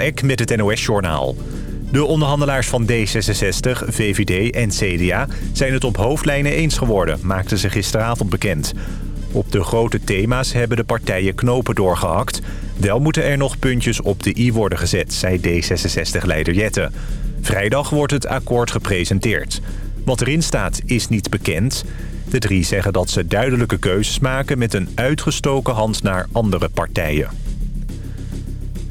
Met het NOS-journaal. De onderhandelaars van D66, VVD en CDA zijn het op hoofdlijnen eens geworden, maakten ze gisteravond bekend. Op de grote thema's hebben de partijen knopen doorgehakt. Wel moeten er nog puntjes op de i worden gezet, zei D66-leider Jette. Vrijdag wordt het akkoord gepresenteerd. Wat erin staat is niet bekend. De drie zeggen dat ze duidelijke keuzes maken met een uitgestoken hand naar andere partijen.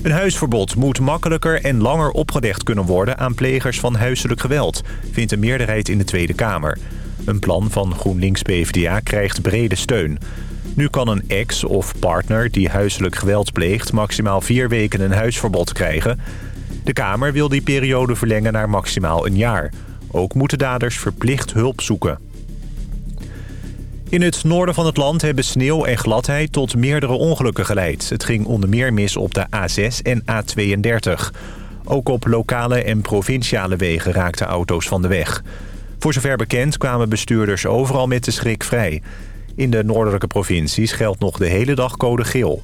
Een huisverbod moet makkelijker en langer opgelegd kunnen worden aan plegers van huiselijk geweld, vindt een meerderheid in de Tweede Kamer. Een plan van GroenLinks-PVDA krijgt brede steun. Nu kan een ex of partner die huiselijk geweld pleegt maximaal vier weken een huisverbod krijgen. De Kamer wil die periode verlengen naar maximaal een jaar. Ook moeten daders verplicht hulp zoeken. In het noorden van het land hebben sneeuw en gladheid tot meerdere ongelukken geleid. Het ging onder meer mis op de A6 en A32. Ook op lokale en provinciale wegen raakten auto's van de weg. Voor zover bekend kwamen bestuurders overal met de schrik vrij. In de noordelijke provincies geldt nog de hele dag code geel.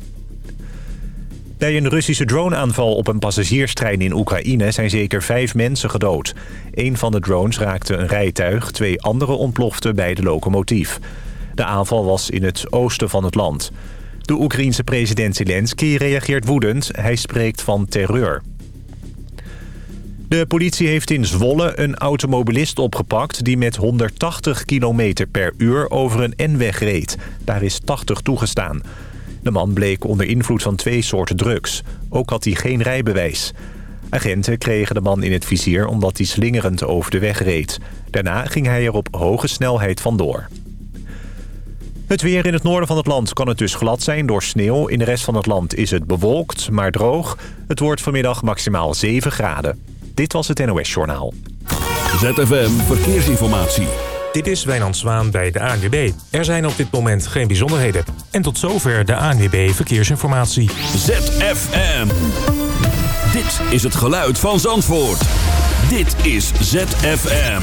Bij een Russische droneaanval op een passagierstrein in Oekraïne zijn zeker vijf mensen gedood. Een van de drones raakte een rijtuig, twee andere ontploften bij de locomotief. De aanval was in het oosten van het land. De Oekraïense president Zelensky reageert woedend. Hij spreekt van terreur. De politie heeft in Zwolle een automobilist opgepakt... die met 180 km per uur over een N-weg reed. Daar is 80 toegestaan. De man bleek onder invloed van twee soorten drugs. Ook had hij geen rijbewijs. Agenten kregen de man in het vizier omdat hij slingerend over de weg reed. Daarna ging hij er op hoge snelheid vandoor. Het weer in het noorden van het land kan het dus glad zijn door sneeuw. In de rest van het land is het bewolkt, maar droog. Het wordt vanmiddag maximaal 7 graden. Dit was het NOS Journaal. ZFM Verkeersinformatie. Dit is Wijnand Zwaan bij de ANWB. Er zijn op dit moment geen bijzonderheden. En tot zover de ANWB Verkeersinformatie. ZFM. Dit is het geluid van Zandvoort. Dit is ZFM.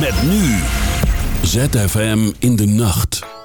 Met nu... ZFM in de nacht.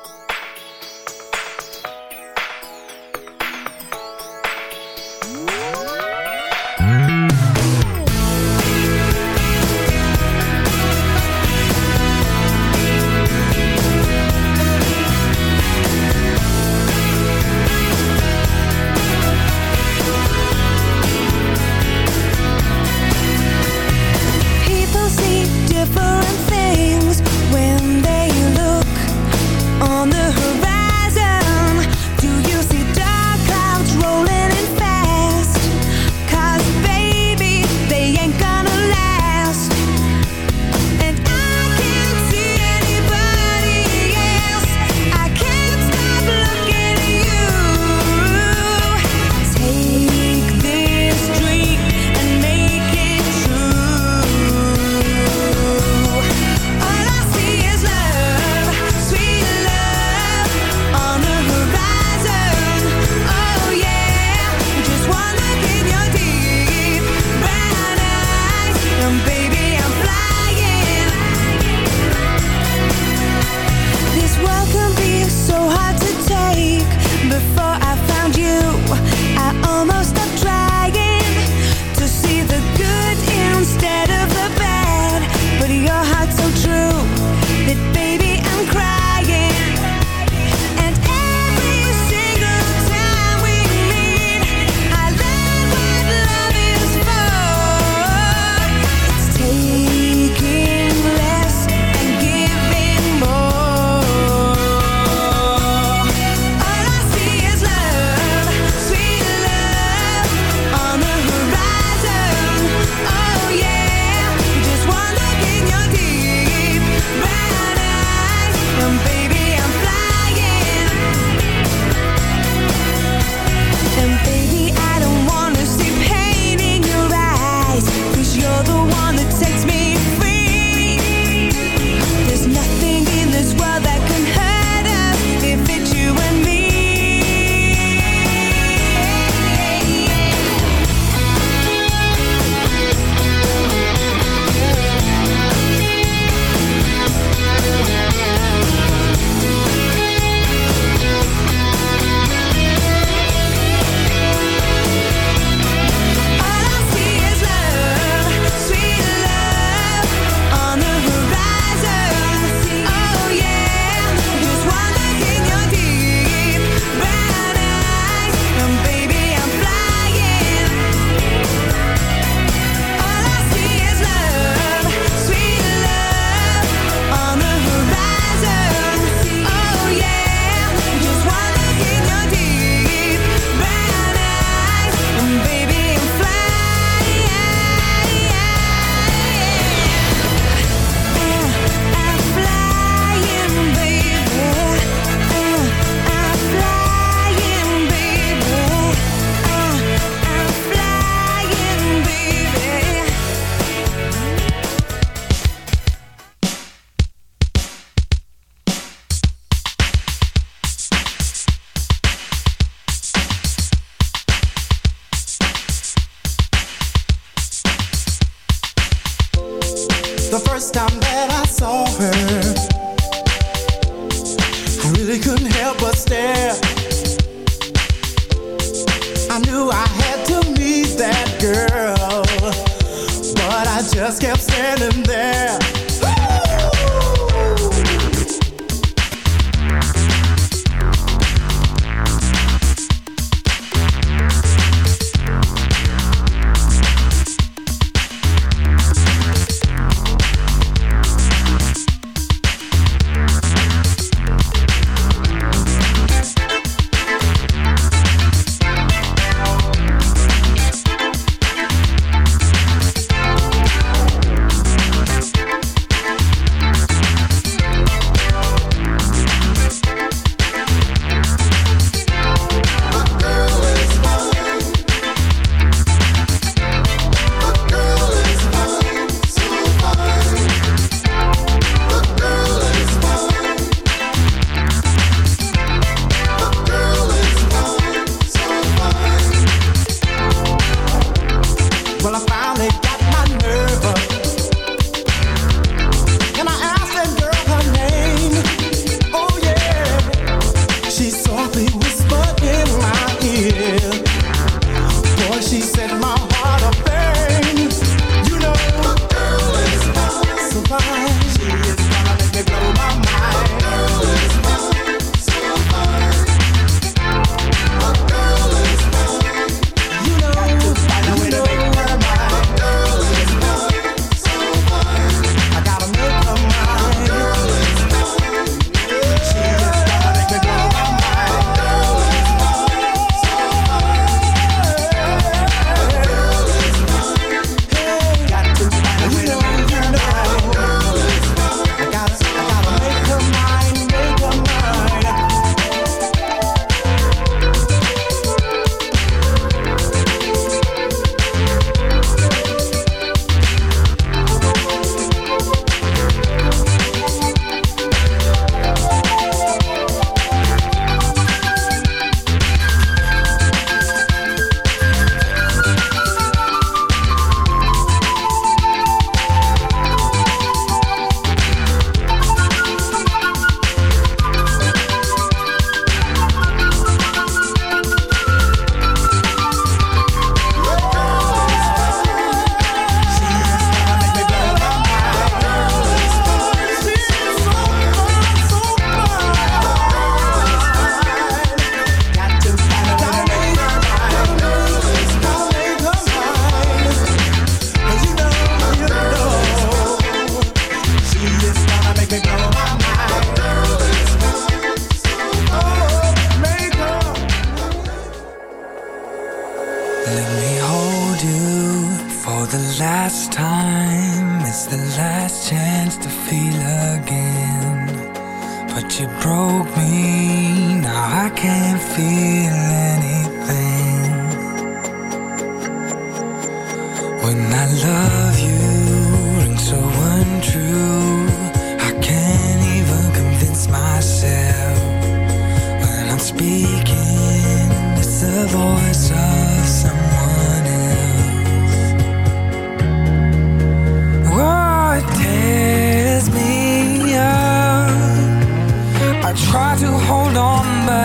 said, Mom. But you broke me, now I can't feel anything. When I love you, rings so untrue. I can't even convince myself. When I'm speaking, it's the voice of.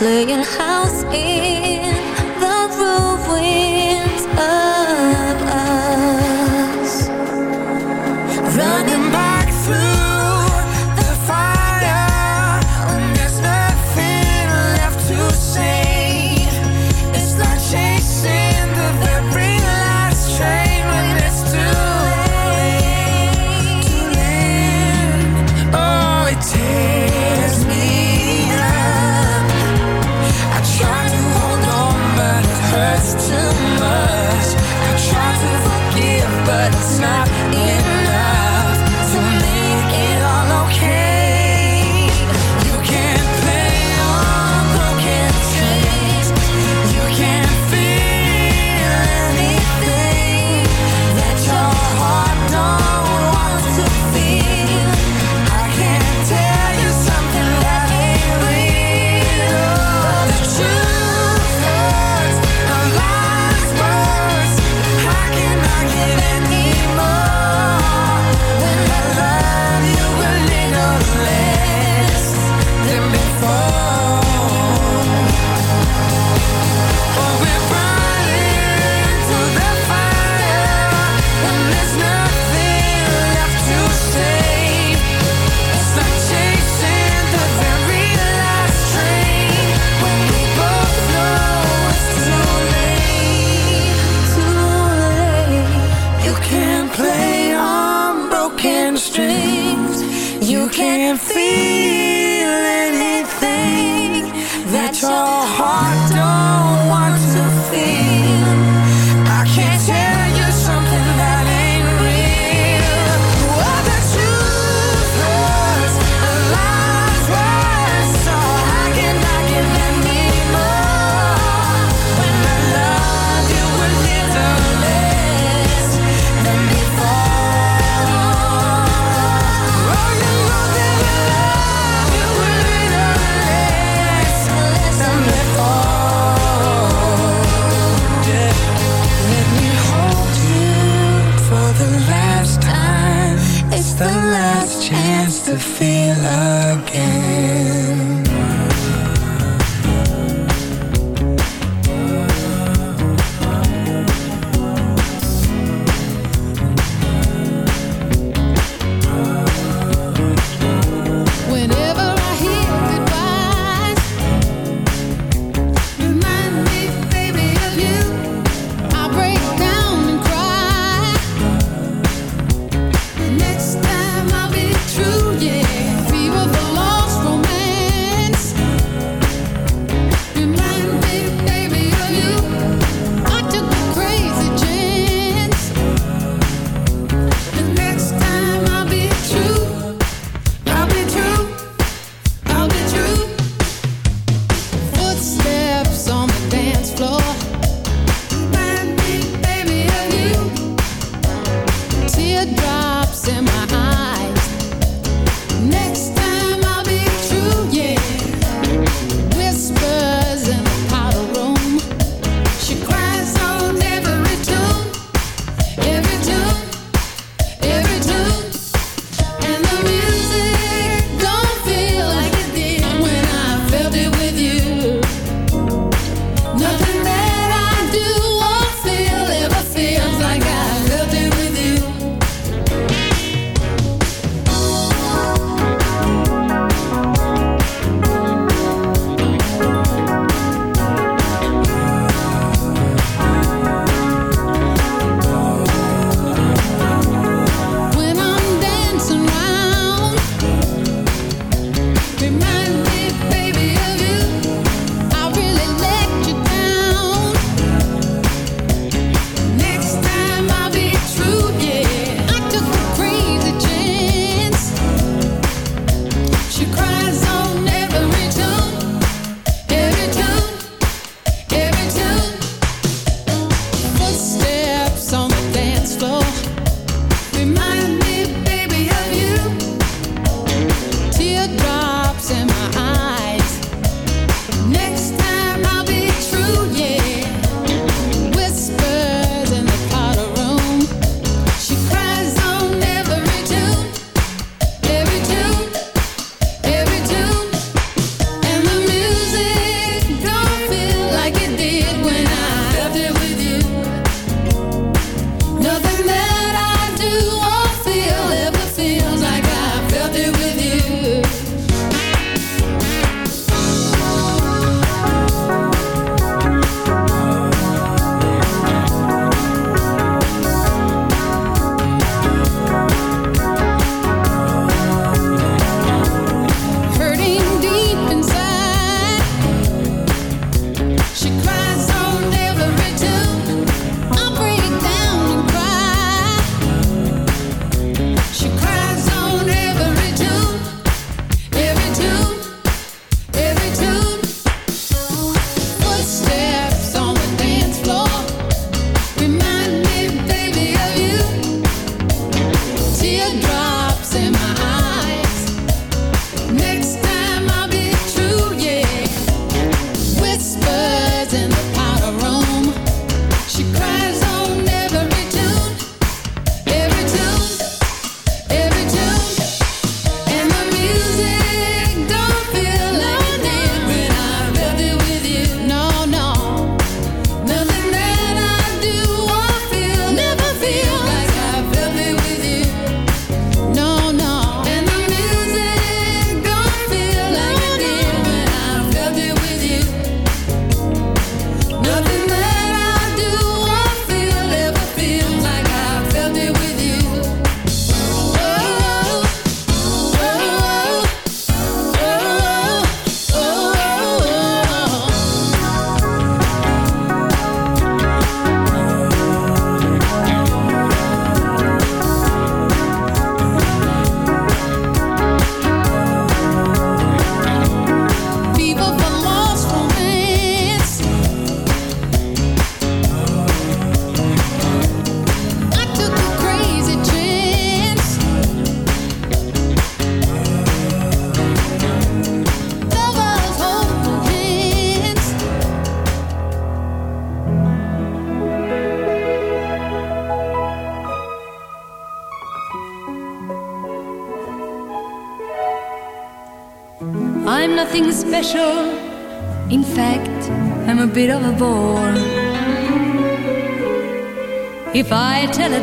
playing house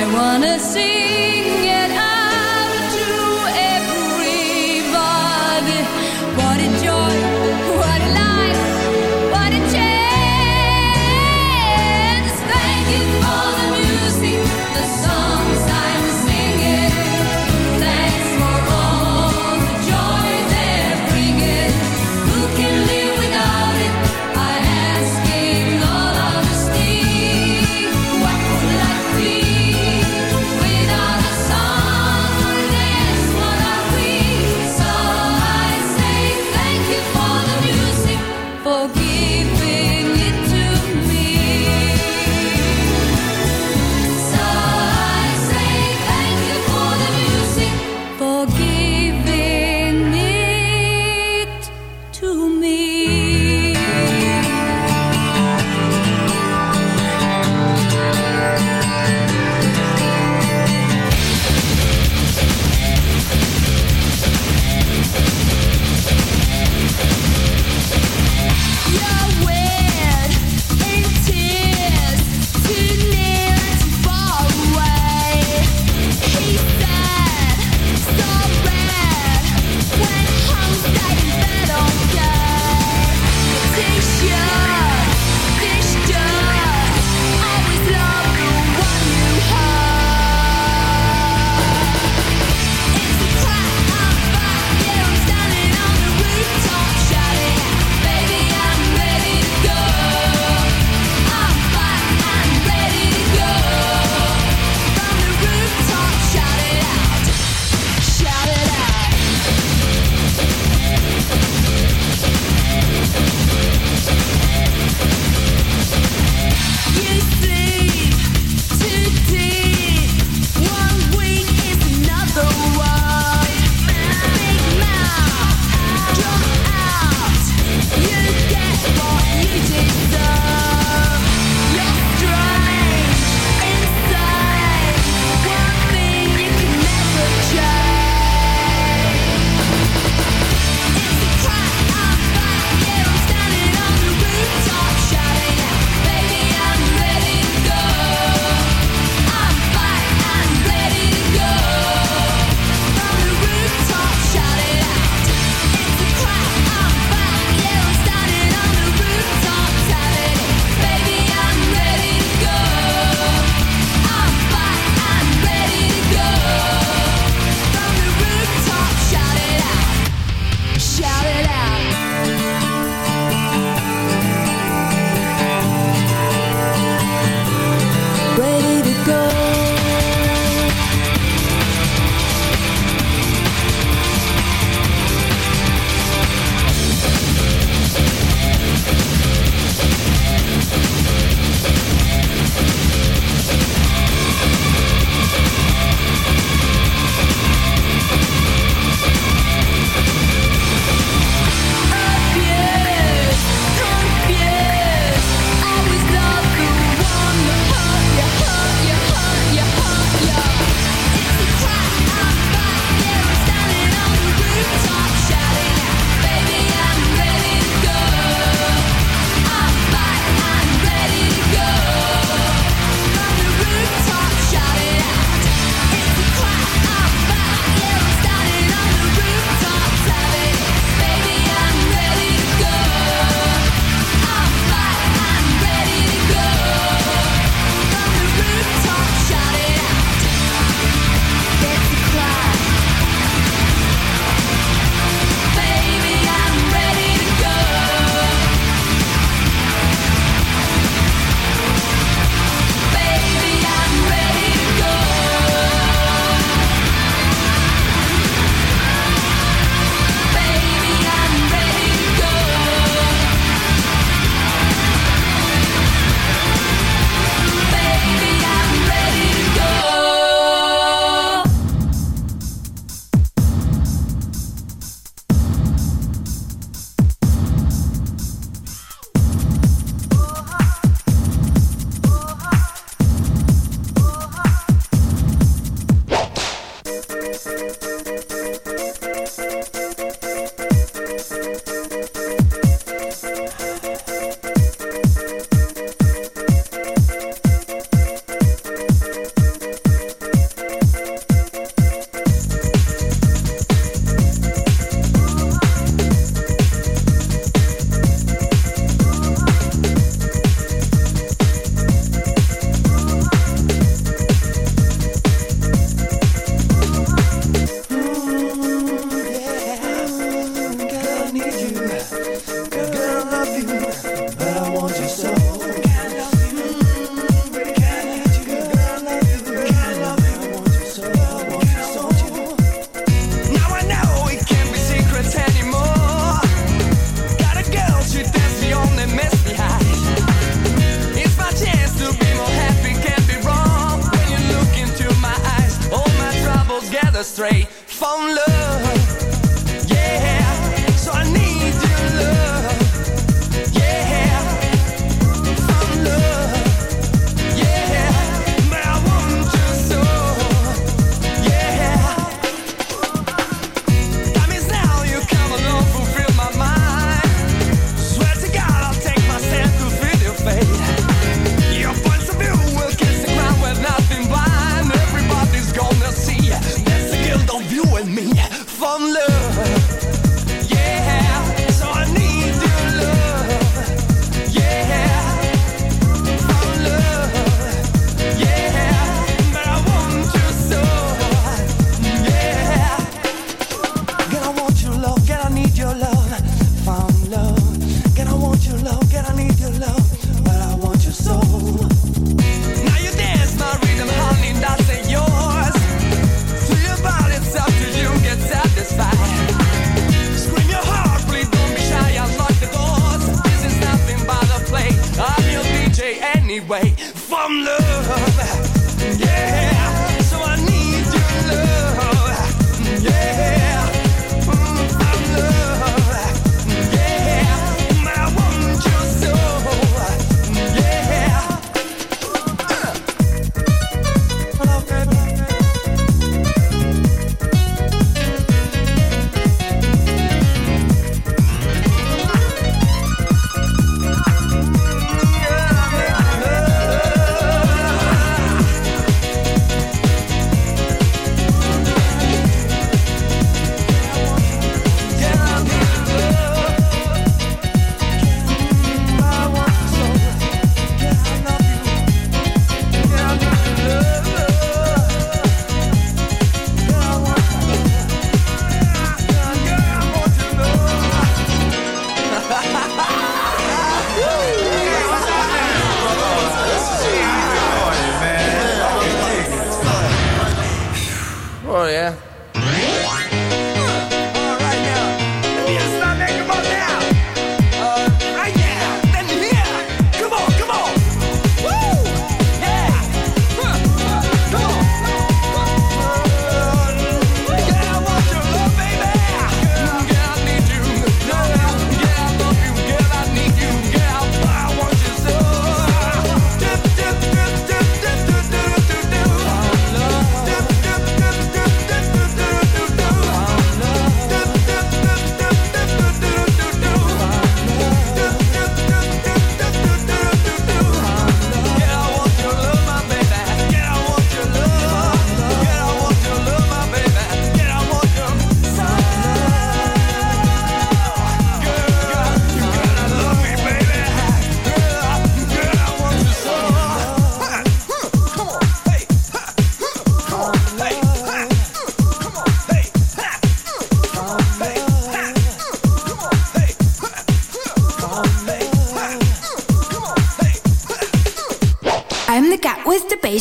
I wanna see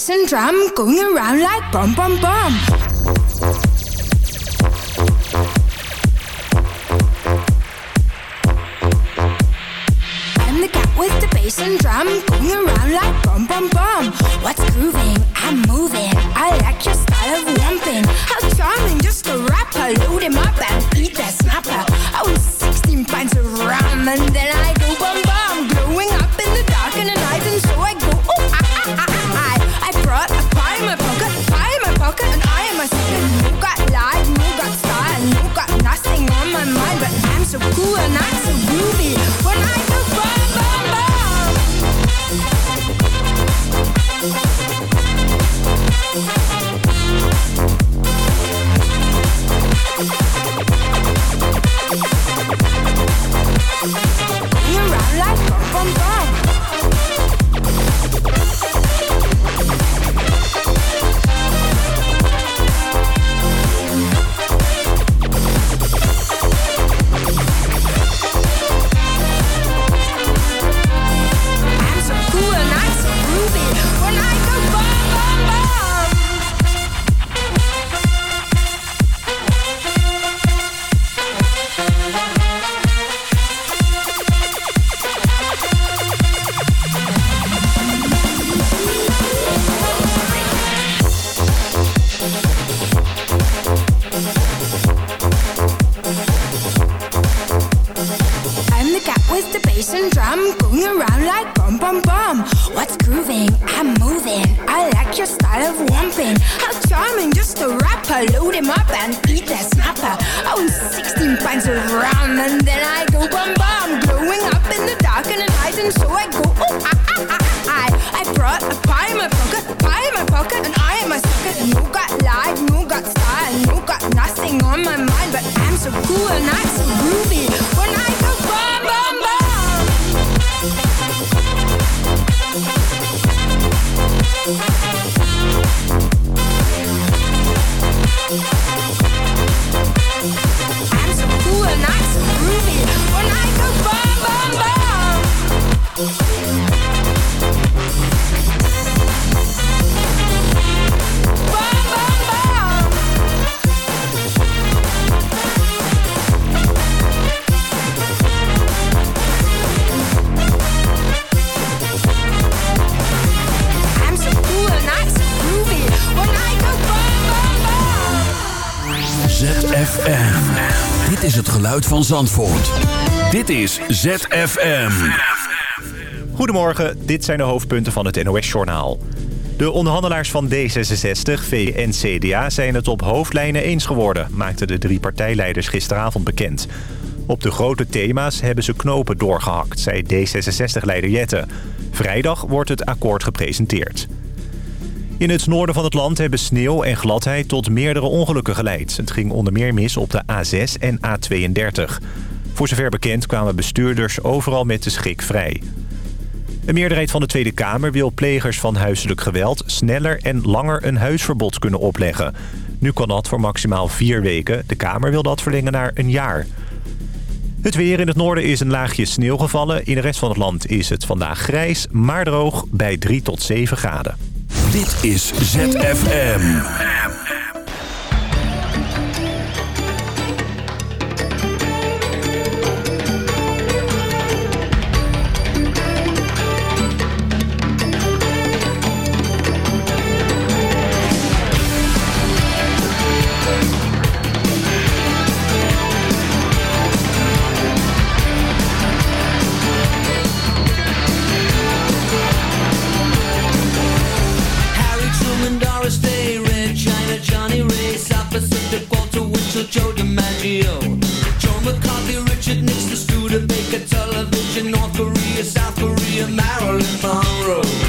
bass and drum going around like bum bum bum. bass and drum going around like bum bum bum. What's grooving? I'm moving. I like your style of lumping. How charming, just a rapper. Load him up and eat that snapper. I was 16 pints of rum and then I go bum bum. got nothing on my mind. But I'm so cool and I'm so groovy. When I van Zandvoort. Dit is ZFM. Goedemorgen, dit zijn de hoofdpunten van het NOS-journaal. De onderhandelaars van D66, V en CDA zijn het op hoofdlijnen eens geworden... maakten de drie partijleiders gisteravond bekend. Op de grote thema's hebben ze knopen doorgehakt, zei D66-leider Jette. Vrijdag wordt het akkoord gepresenteerd. In het noorden van het land hebben sneeuw en gladheid tot meerdere ongelukken geleid. Het ging onder meer mis op de A6 en A32. Voor zover bekend kwamen bestuurders overal met de schik vrij. Een meerderheid van de Tweede Kamer wil plegers van huiselijk geweld... sneller en langer een huisverbod kunnen opleggen. Nu kan dat voor maximaal vier weken. De Kamer wil dat verlengen naar een jaar. Het weer in het noorden is een laagje sneeuw gevallen. In de rest van het land is het vandaag grijs, maar droog bij 3 tot 7 graden. Dit is ZFM. DiMaggio, Joe McCarthy, Richard Nixon, Studebaker, Television, North Korea, South Korea, Marilyn Monroe.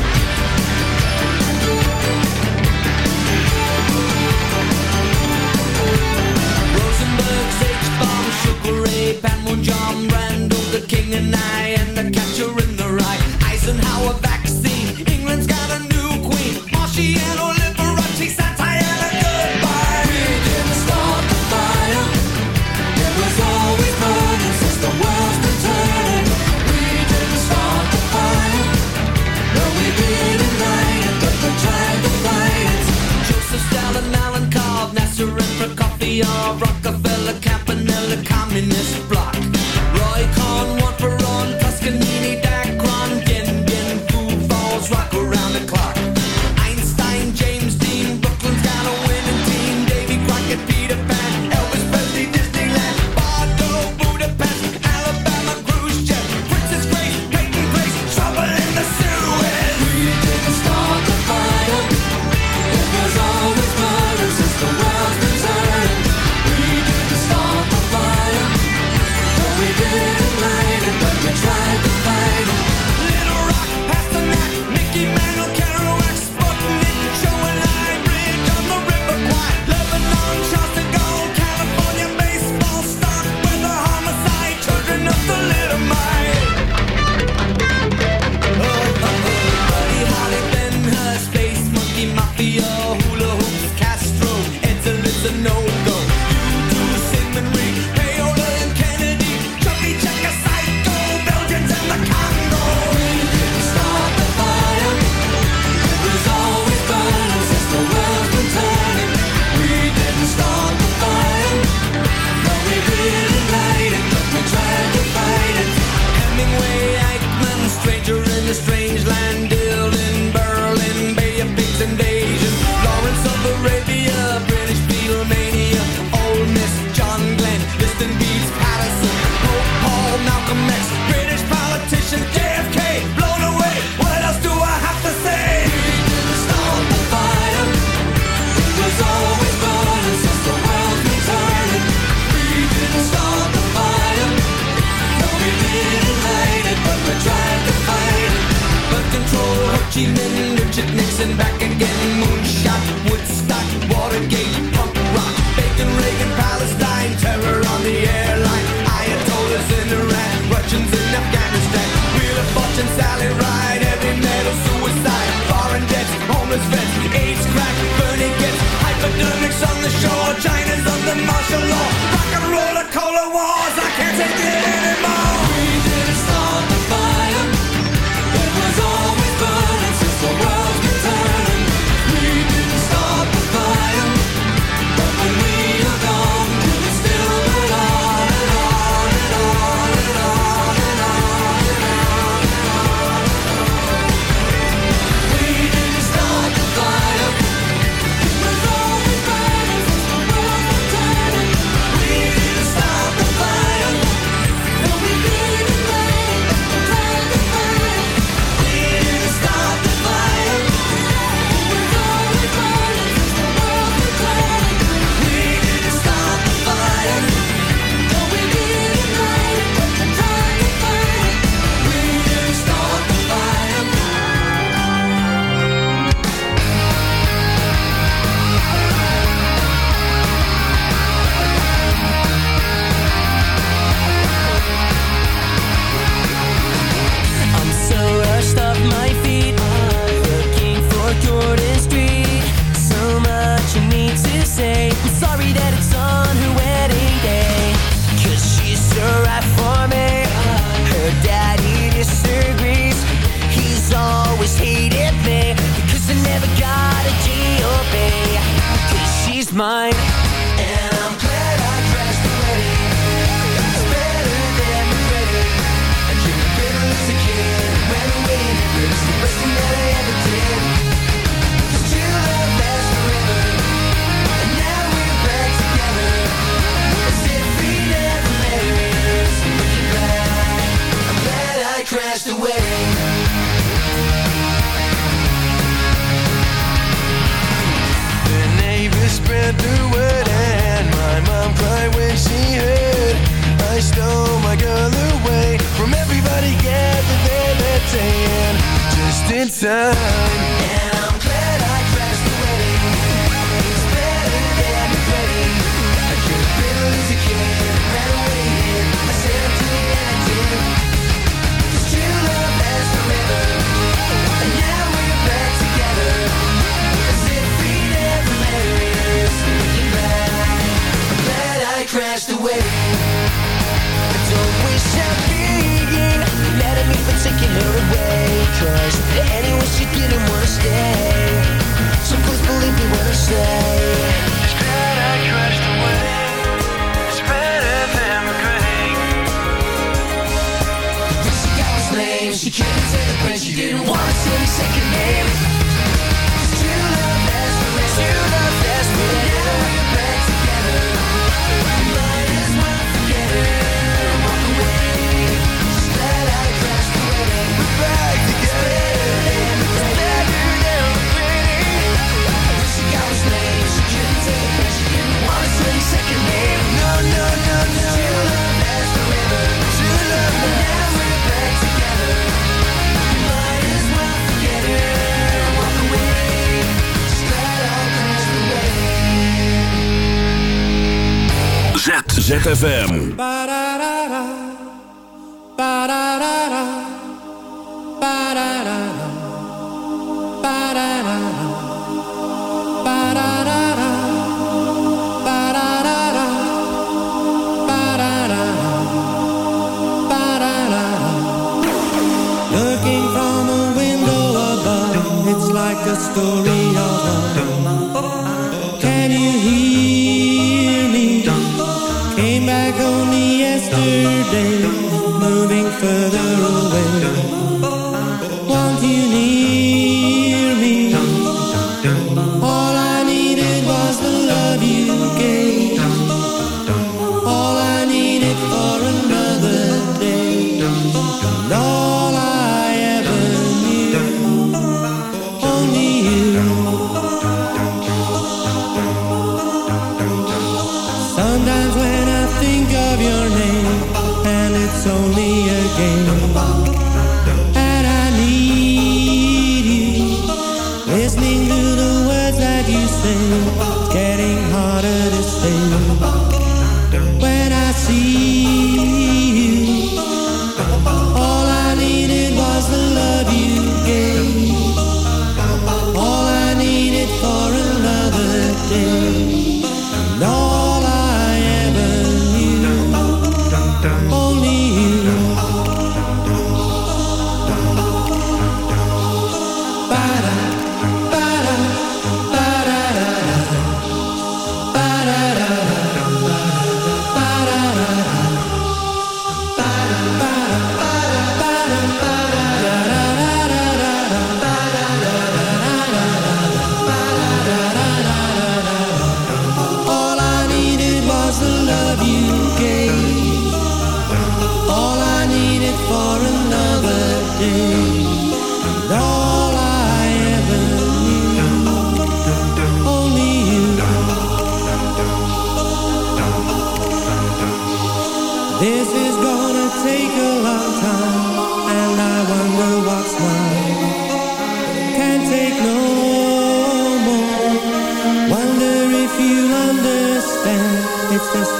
Yeah. Can you hear me? Came back only yesterday, moving.